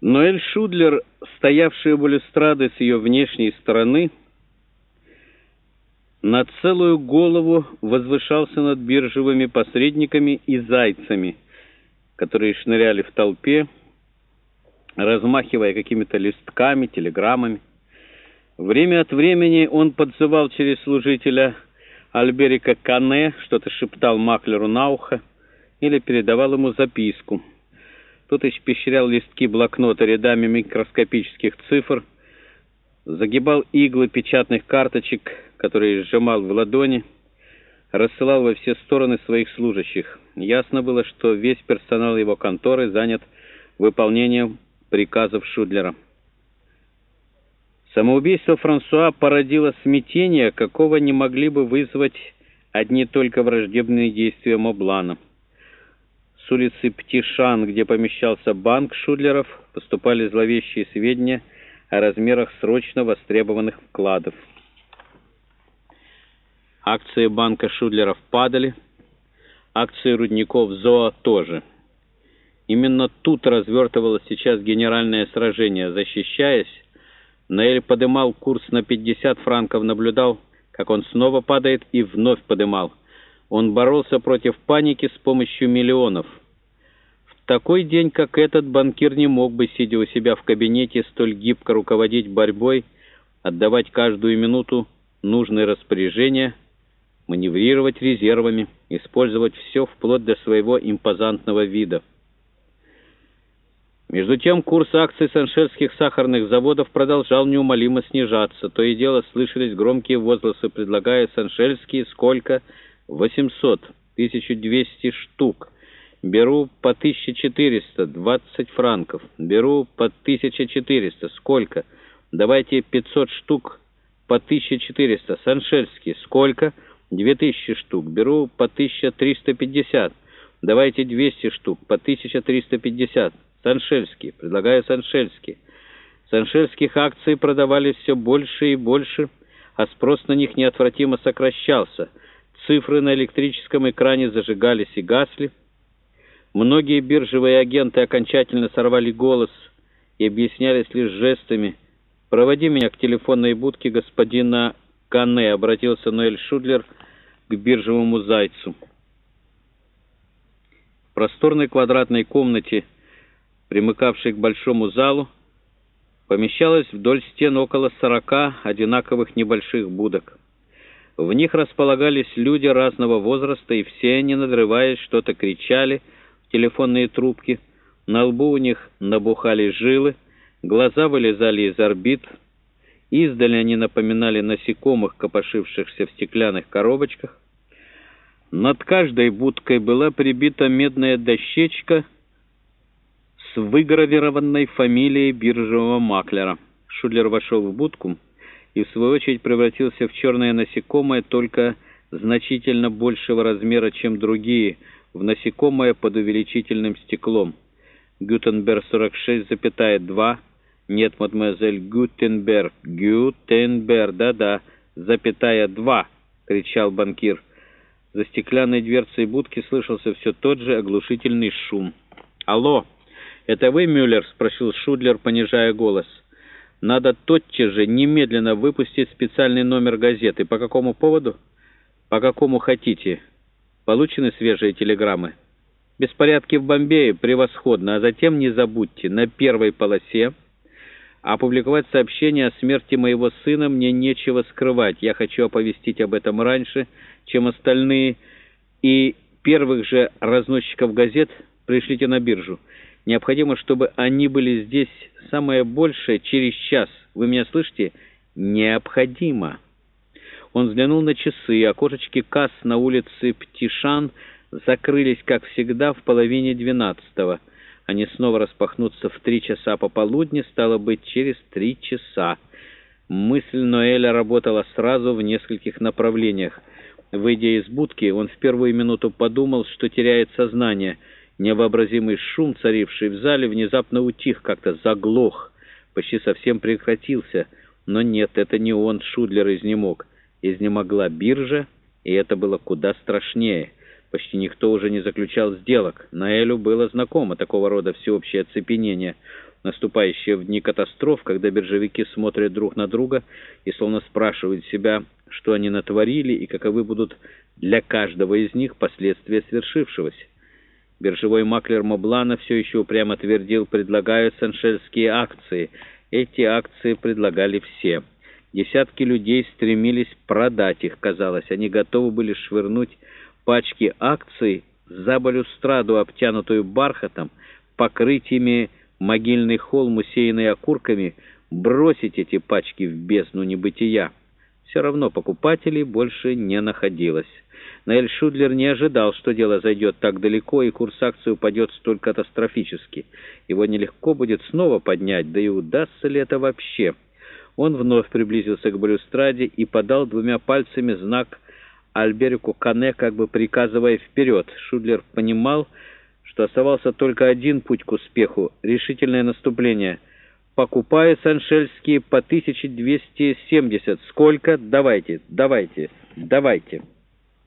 Ноэль Шудлер, стоявший у балюстрады с ее внешней стороны, на целую голову возвышался над биржевыми посредниками и зайцами, которые шныряли в толпе, размахивая какими-то листками, телеграммами. Время от времени он подзывал через служителя Альберика Кане, что-то шептал Маклеру на ухо или передавал ему записку — Тут испещрял листки блокнота рядами микроскопических цифр, загибал иглы печатных карточек, которые сжимал в ладони, рассылал во все стороны своих служащих. Ясно было, что весь персонал его конторы занят выполнением приказов Шудлера. Самоубийство Франсуа породило смятение, какого не могли бы вызвать одни только враждебные действия Моблана. С улицы Птишан, где помещался банк Шудлеров, поступали зловещие сведения о размерах срочно востребованных вкладов. Акции банка Шудлеров падали, акции рудников ЗОА тоже. Именно тут развертывалось сейчас генеральное сражение. Защищаясь, Наэль подымал курс на 50 франков, наблюдал, как он снова падает и вновь подымал. Он боролся против паники с помощью миллионов. Такой день, как этот, банкир не мог бы, сидя у себя в кабинете, столь гибко руководить борьбой, отдавать каждую минуту нужные распоряжения, маневрировать резервами, использовать все вплоть до своего импозантного вида. Между тем курс акций саншельских сахарных заводов продолжал неумолимо снижаться. То и дело слышались громкие возгласы, предлагая саншельские сколько – 800, 1200 штук. Беру по 1400, 20 франков. Беру по 1400. Сколько? Давайте 500 штук по 1400. Саншельский. Сколько? 2000 штук. Беру по 1350. Давайте 200 штук по 1350. Саншельский. Предлагаю Саншельский. Саншельских акций продавались все больше и больше, а спрос на них неотвратимо сокращался – Цифры на электрическом экране зажигались и гасли. Многие биржевые агенты окончательно сорвали голос и объяснялись лишь жестами. «Проводи меня к телефонной будке господина Кане», — обратился Ноэль Шудлер к биржевому зайцу. В просторной квадратной комнате, примыкавшей к большому залу, помещалось вдоль стен около сорока одинаковых небольших будок. В них располагались люди разного возраста, и все они, надрываясь, что-то кричали телефонные трубки. На лбу у них набухали жилы, глаза вылезали из орбит. Издали они напоминали насекомых, копошившихся в стеклянных коробочках. Над каждой будкой была прибита медная дощечка с выгравированной фамилией биржевого маклера. Шудлер вошел в будку и, в свою очередь, превратился в черное насекомое, только значительно большего размера, чем другие, в насекомое под увеличительным стеклом. Гютенберг 46,2. Нет, мадемуазель Гютенберг. Гютенберг, да-да, запятая 2, кричал банкир. За стеклянной дверцей будки слышался все тот же оглушительный шум. «Алло, это вы, Мюллер?» — спросил Шудлер, понижая голос. Надо тотчас же немедленно выпустить специальный номер газеты. По какому поводу? По какому хотите. Получены свежие телеграммы. Беспорядки в Бомбее превосходно, а затем не забудьте, на первой полосе опубликовать сообщение о смерти моего сына мне нечего скрывать. Я хочу оповестить об этом раньше, чем остальные, и первых же разносчиков газет пришлите на биржу. Необходимо, чтобы они были здесь самое большее через час. Вы меня слышите? Необходимо. Он взглянул на часы. Окошечки касс на улице Птишан закрылись, как всегда, в половине двенадцатого. Они снова распахнутся в три часа пополудни, стало быть, через три часа. Мысль Ноэля работала сразу в нескольких направлениях. Выйдя из будки, он в первую минуту подумал, что теряет сознание — Невообразимый шум, царивший в зале, внезапно утих, как-то заглох, почти совсем прекратился. Но нет, это не он, Шудлер, изнемог. Изнемогла биржа, и это было куда страшнее. Почти никто уже не заключал сделок. Наэлю было знакомо такого рода всеобщее оцепенение. наступающее в дни катастроф, когда биржевики смотрят друг на друга и словно спрашивают себя, что они натворили и каковы будут для каждого из них последствия свершившегося. Биржевой маклер Моблана все еще упрямо твердил, предлагают саншельские акции. Эти акции предлагали все. Десятки людей стремились продать их, казалось. Они готовы были швырнуть пачки акций за балюстраду, обтянутую бархатом, покрыть ими могильный холм, усеянный окурками, бросить эти пачки в бездну небытия. Все равно покупателей больше не находилось. Наэль Шудлер не ожидал, что дело зайдет так далеко, и курс акций упадет столь катастрофически. Его нелегко будет снова поднять, да и удастся ли это вообще? Он вновь приблизился к балюстраде и подал двумя пальцами знак Альберику Кане, как бы приказывая вперед. Шудлер понимал, что оставался только один путь к успеху — решительное наступление. «Покупаю саншельские по 1270. Сколько? Давайте, давайте, давайте».